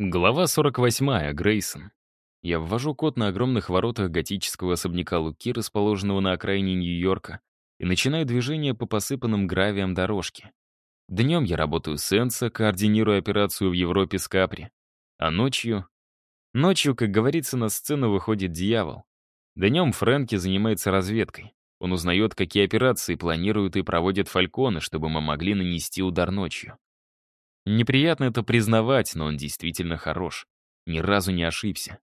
Глава 48. Грейсон. Я ввожу код на огромных воротах готического особняка Луки, расположенного на окраине Нью-Йорка, и начинаю движение по посыпанным гравием дорожке. Днем я работаю с Энса, координируя операцию в Европе с Капри. А ночью... Ночью, как говорится, на сцену выходит дьявол. Днем Фрэнки занимается разведкой. Он узнает, какие операции планируют и проводят Фальконы, чтобы мы могли нанести удар ночью. Неприятно это признавать, но он действительно хорош. Ни разу не ошибся.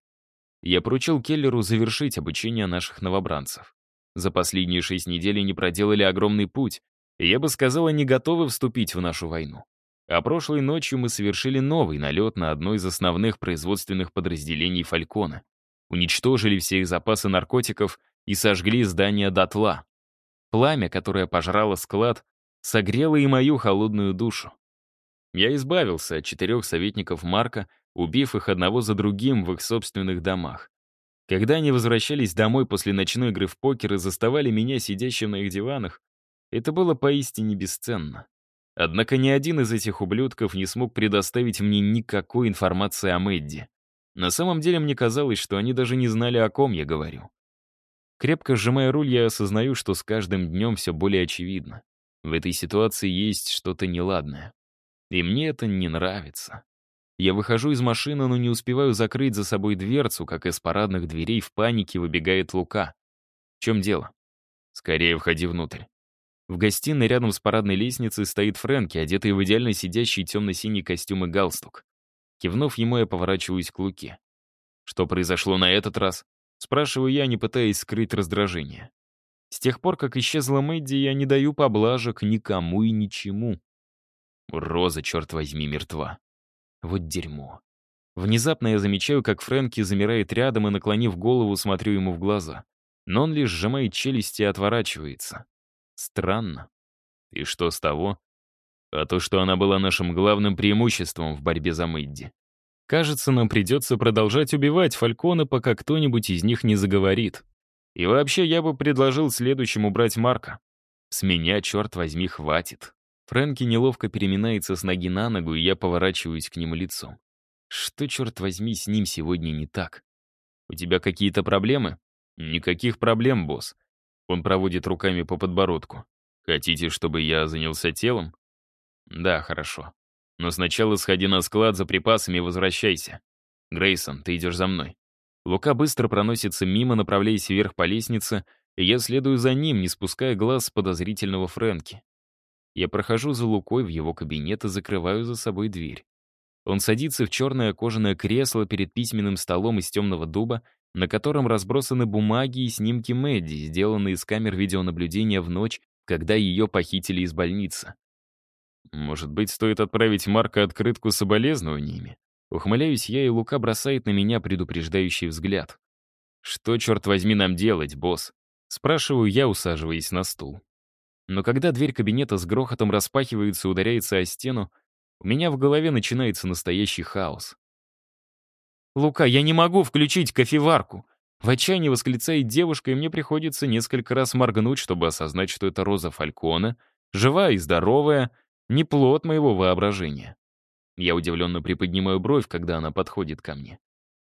Я поручил Келлеру завершить обучение наших новобранцев. За последние шесть недель они проделали огромный путь, и я бы сказал, они готовы вступить в нашу войну. А прошлой ночью мы совершили новый налет на одно из основных производственных подразделений Фалькона. Уничтожили все их запасы наркотиков и сожгли здание дотла. Пламя, которое пожрало склад, согрело и мою холодную душу. Я избавился от четырех советников Марка, убив их одного за другим в их собственных домах. Когда они возвращались домой после ночной игры в покер и заставали меня сидящим на их диванах, это было поистине бесценно. Однако ни один из этих ублюдков не смог предоставить мне никакой информации о Мэдди. На самом деле мне казалось, что они даже не знали, о ком я говорю. Крепко сжимая руль, я осознаю, что с каждым днем все более очевидно. В этой ситуации есть что-то неладное. И мне это не нравится. Я выхожу из машины, но не успеваю закрыть за собой дверцу, как из парадных дверей в панике выбегает Лука. В чем дело? Скорее входи внутрь. В гостиной рядом с парадной лестницей стоит Фрэнки, одетый в идеально сидящий темно-синий костюм и галстук. Кивнув ему, я поворачиваюсь к Луке. Что произошло на этот раз? Спрашиваю я, не пытаясь скрыть раздражение. С тех пор, как исчезла Мэдди, я не даю поблажек никому и ничему. Роза, черт возьми, мертва. Вот дерьмо. Внезапно я замечаю, как Фрэнки замирает рядом и, наклонив голову, смотрю ему в глаза. Но он лишь сжимает челюсти и отворачивается. Странно. И что с того? А то, что она была нашим главным преимуществом в борьбе за Мэдди. Кажется, нам придется продолжать убивать Фалькона, пока кто-нибудь из них не заговорит. И вообще, я бы предложил следующему брать Марка. С меня, черт возьми, хватит. Фрэнки неловко переминается с ноги на ногу, и я поворачиваюсь к нему лицом. Что, черт возьми, с ним сегодня не так? У тебя какие-то проблемы? Никаких проблем, босс. Он проводит руками по подбородку. Хотите, чтобы я занялся телом? Да, хорошо. Но сначала сходи на склад за припасами и возвращайся. Грейсон, ты идешь за мной. Лука быстро проносится мимо, направляясь вверх по лестнице, и я следую за ним, не спуская глаз с подозрительного Фрэнки. Я прохожу за Лукой в его кабинет и закрываю за собой дверь. Он садится в черное кожаное кресло перед письменным столом из темного дуба, на котором разбросаны бумаги и снимки Мэдди, сделанные из камер видеонаблюдения в ночь, когда ее похитили из больницы. Может быть, стоит отправить Марка открытку с соболезнованиями? Ухмыляюсь я, и Лука бросает на меня предупреждающий взгляд. «Что, черт возьми, нам делать, босс?» Спрашиваю я, усаживаясь на стул. Но когда дверь кабинета с грохотом распахивается и ударяется о стену, у меня в голове начинается настоящий хаос. «Лука, я не могу включить кофеварку!» В отчаянии восклицает девушка, и мне приходится несколько раз моргнуть, чтобы осознать, что это Роза Фалькона, живая и здоровая, не плод моего воображения. Я удивленно приподнимаю бровь, когда она подходит ко мне.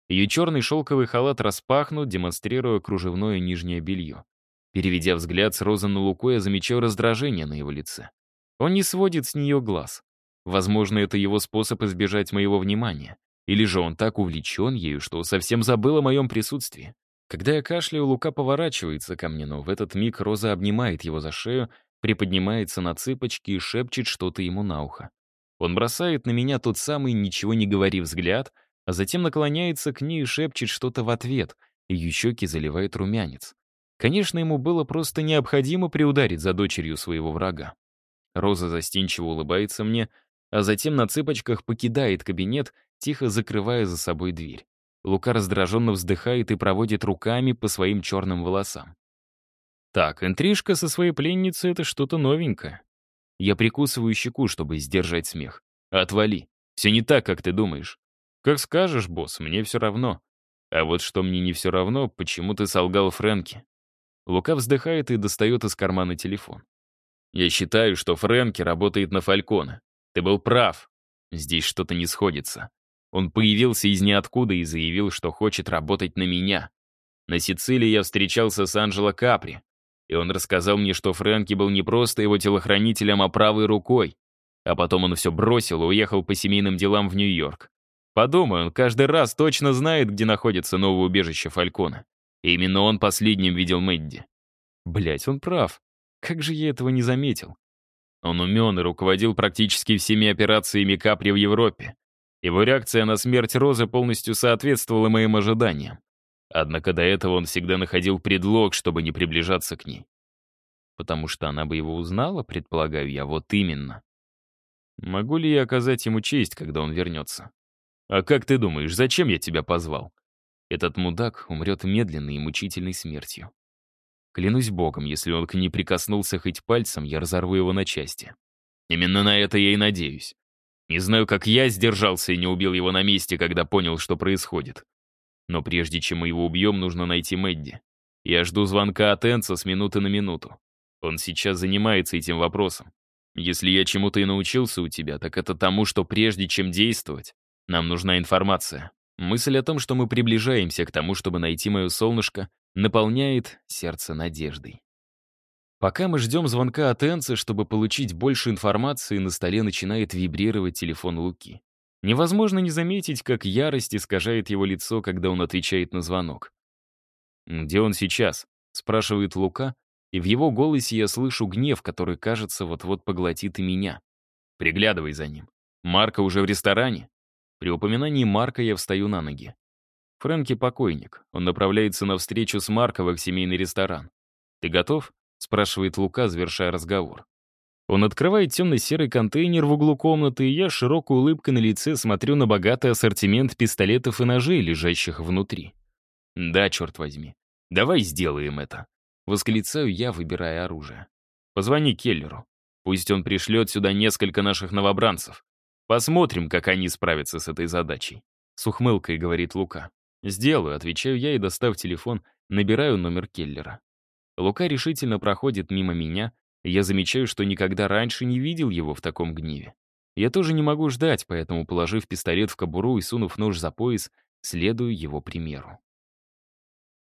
Ее черный шелковый халат распахнут, демонстрируя кружевное нижнее белье. Переведя взгляд с Розы на Луку, я замечаю раздражение на его лице. Он не сводит с нее глаз. Возможно, это его способ избежать моего внимания. Или же он так увлечен ею, что совсем забыл о моем присутствии. Когда я кашляю, Лука поворачивается ко мне, но в этот миг Роза обнимает его за шею, приподнимается на цыпочки и шепчет что-то ему на ухо. Он бросает на меня тот самый «ничего не говори» взгляд, а затем наклоняется к ней и шепчет что-то в ответ, и ее щеки заливает румянец. Конечно, ему было просто необходимо приударить за дочерью своего врага. Роза застенчиво улыбается мне, а затем на цыпочках покидает кабинет, тихо закрывая за собой дверь. Лука раздраженно вздыхает и проводит руками по своим черным волосам. Так, интрижка со своей пленницей — это что-то новенькое. Я прикусываю щеку, чтобы сдержать смех. Отвали. Все не так, как ты думаешь. Как скажешь, босс, мне все равно. А вот что мне не все равно, почему ты солгал Фрэнке. Лука вздыхает и достает из кармана телефон. «Я считаю, что Фрэнки работает на Фалькона. Ты был прав. Здесь что-то не сходится. Он появился из ниоткуда и заявил, что хочет работать на меня. На Сицилии я встречался с Анджело Капри, и он рассказал мне, что Фрэнки был не просто его телохранителем, а правой рукой. А потом он все бросил и уехал по семейным делам в Нью-Йорк. Подумай, он каждый раз точно знает, где находится новое убежище Фалькона. Именно он последним видел Мэдди. Блять, он прав. Как же я этого не заметил? Он умен и руководил практически всеми операциями Капри в Европе. Его реакция на смерть Розы полностью соответствовала моим ожиданиям. Однако до этого он всегда находил предлог, чтобы не приближаться к ней. Потому что она бы его узнала, предполагаю я, вот именно. Могу ли я оказать ему честь, когда он вернется? А как ты думаешь, зачем я тебя позвал? Этот мудак умрет медленной и мучительной смертью. Клянусь богом, если он к ней прикоснулся хоть пальцем, я разорву его на части. Именно на это я и надеюсь. Не знаю, как я сдержался и не убил его на месте, когда понял, что происходит. Но прежде чем мы его убьем, нужно найти Мэдди. Я жду звонка от Энца с минуты на минуту. Он сейчас занимается этим вопросом. Если я чему-то и научился у тебя, так это тому, что прежде чем действовать, нам нужна информация. Мысль о том, что мы приближаемся к тому, чтобы найти мое солнышко, наполняет сердце надеждой. Пока мы ждем звонка от Энца, чтобы получить больше информации, на столе начинает вибрировать телефон Луки. Невозможно не заметить, как ярость искажает его лицо, когда он отвечает на звонок. «Где он сейчас?» — спрашивает Лука, и в его голосе я слышу гнев, который, кажется, вот-вот поглотит и меня. Приглядывай за ним. Марка уже в ресторане? При упоминании Марка я встаю на ноги. Фрэнки покойник. Он направляется на встречу с Марко в семейный ресторан. «Ты готов?» — спрашивает Лука, завершая разговор. Он открывает темно-серый контейнер в углу комнаты, и я широкой улыбкой на лице смотрю на богатый ассортимент пистолетов и ножей, лежащих внутри. «Да, черт возьми. Давай сделаем это», — восклицаю я, выбирая оружие. «Позвони Келлеру. Пусть он пришлет сюда несколько наших новобранцев. Посмотрим, как они справятся с этой задачей», — с ухмылкой говорит Лука. «Сделаю», — отвечаю я и, достав телефон, набираю номер Келлера. Лука решительно проходит мимо меня, и я замечаю, что никогда раньше не видел его в таком гневе. Я тоже не могу ждать, поэтому, положив пистолет в кобуру и сунув нож за пояс, следую его примеру.